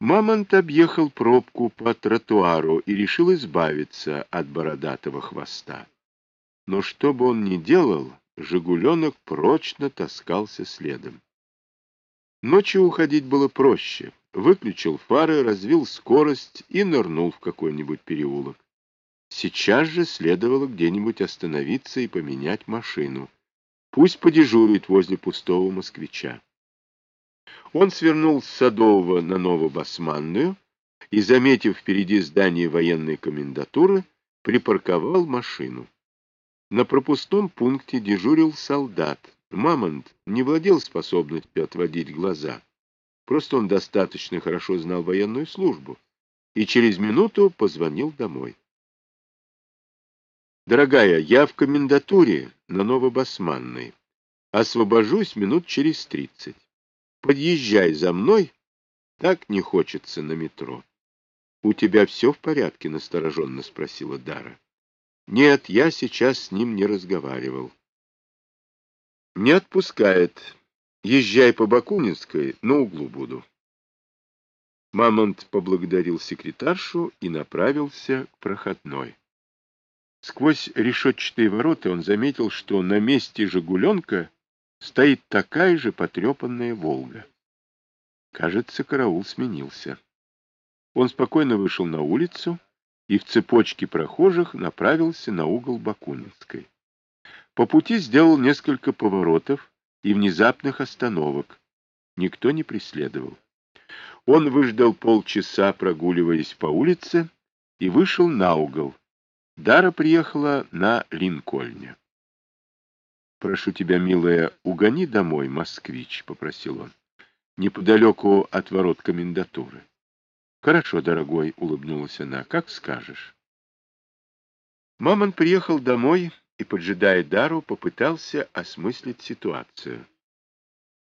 Мамонт объехал пробку по тротуару и решил избавиться от бородатого хвоста. Но что бы он ни делал, «Жигуленок» прочно таскался следом. Ночью уходить было проще. Выключил фары, развил скорость и нырнул в какой-нибудь переулок. Сейчас же следовало где-нибудь остановиться и поменять машину. Пусть подежурит возле пустого москвича. Он свернул с Садового на Новобасманную и, заметив впереди здание военной комендатуры, припарковал машину. На пропускном пункте дежурил солдат. Мамонт не владел способностью отводить глаза. Просто он достаточно хорошо знал военную службу и через минуту позвонил домой. «Дорогая, я в комендатуре на Новобасманной. Освобожусь минут через тридцать. Подъезжай за мной, так не хочется на метро. — У тебя все в порядке? — настороженно спросила Дара. — Нет, я сейчас с ним не разговаривал. — Не отпускает. Езжай по Бакунинской, на углу буду. Мамонт поблагодарил секретаршу и направился к проходной. Сквозь решетчатые ворота он заметил, что на месте «Жигуленка» стоит такая же потрепанная «Волга». Кажется, караул сменился. Он спокойно вышел на улицу и в цепочке прохожих направился на угол Бакунинской. По пути сделал несколько поворотов и внезапных остановок. Никто не преследовал. Он выждал полчаса, прогуливаясь по улице, и вышел на угол. Дара приехала на Линкольне. «Прошу тебя, милая, угони домой, москвич», — попросил он, — «неподалеку от ворот комендатуры». «Хорошо, дорогой», — улыбнулась она, — «как скажешь». Мамон приехал домой и, поджидая Дару, попытался осмыслить ситуацию.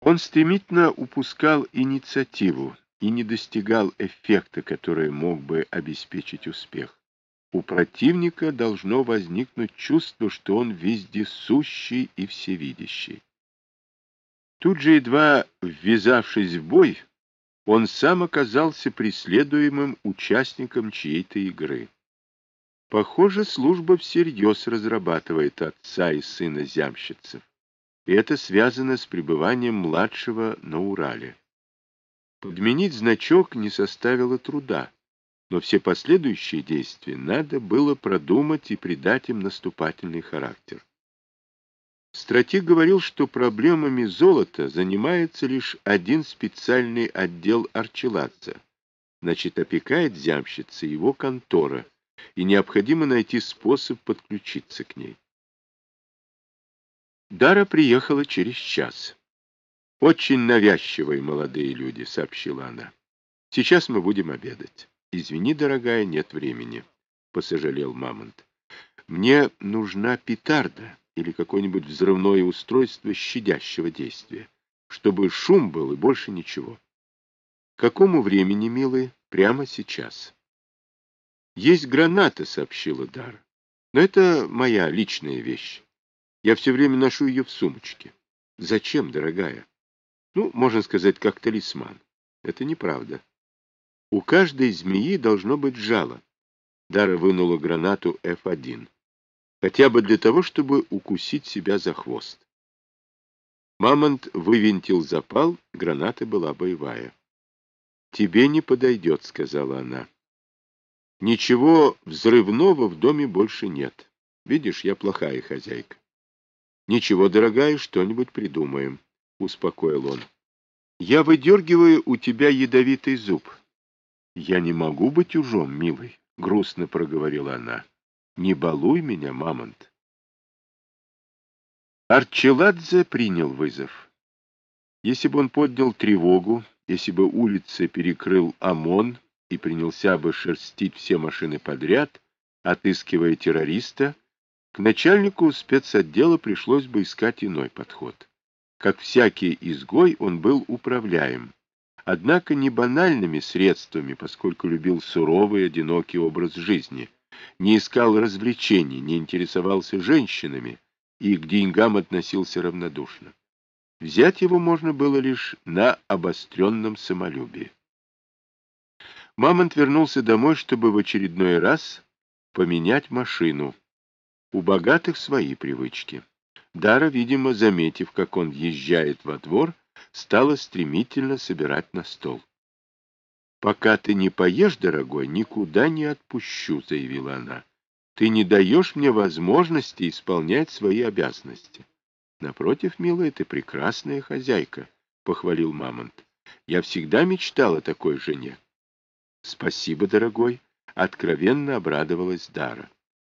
Он стремительно упускал инициативу и не достигал эффекта, который мог бы обеспечить успех у противника должно возникнуть чувство, что он вездесущий и всевидящий. Тут же, едва ввязавшись в бой, он сам оказался преследуемым участником чьей-то игры. Похоже, служба всерьез разрабатывает отца и сына зямщицев, и это связано с пребыванием младшего на Урале. Подменить значок не составило труда но все последующие действия надо было продумать и придать им наступательный характер. Стратег говорил, что проблемами золота занимается лишь один специальный отдел Арчеладзе, значит, опекает зямщица его контора, и необходимо найти способ подключиться к ней. Дара приехала через час. «Очень навязчивые молодые люди», — сообщила она. «Сейчас мы будем обедать». «Извини, дорогая, нет времени», — посожалел Мамонт. «Мне нужна петарда или какое-нибудь взрывное устройство щадящего действия, чтобы шум был и больше ничего». «К какому времени, милый? Прямо сейчас». «Есть граната», — сообщила Дара. «Но это моя личная вещь. Я все время ношу ее в сумочке». «Зачем, дорогая?» «Ну, можно сказать, как талисман». «Это неправда». У каждой змеи должно быть жало. Дара вынула гранату F1. Хотя бы для того, чтобы укусить себя за хвост. Мамонт вывинтил запал, граната была боевая. «Тебе не подойдет», — сказала она. «Ничего взрывного в доме больше нет. Видишь, я плохая хозяйка». «Ничего, дорогая, что-нибудь придумаем», — успокоил он. «Я выдергиваю у тебя ядовитый зуб. «Я не могу быть ужом, милый», — грустно проговорила она. «Не балуй меня, мамонт». Арчеладзе принял вызов. Если бы он поднял тревогу, если бы улицы перекрыл ОМОН и принялся бы шерстить все машины подряд, отыскивая террориста, к начальнику спецотдела пришлось бы искать иной подход. Как всякий изгой, он был управляем, однако не банальными средствами, поскольку любил суровый, одинокий образ жизни, не искал развлечений, не интересовался женщинами и к деньгам относился равнодушно. Взять его можно было лишь на обостренном самолюбии. Мамонт вернулся домой, чтобы в очередной раз поменять машину. У богатых свои привычки. Дара, видимо, заметив, как он въезжает во двор, стала стремительно собирать на стол. «Пока ты не поешь, дорогой, никуда не отпущу», — заявила она. «Ты не даешь мне возможности исполнять свои обязанности». «Напротив, милая, ты прекрасная хозяйка», — похвалил Мамонт. «Я всегда мечтал о такой жене». «Спасибо, дорогой», — откровенно обрадовалась Дара.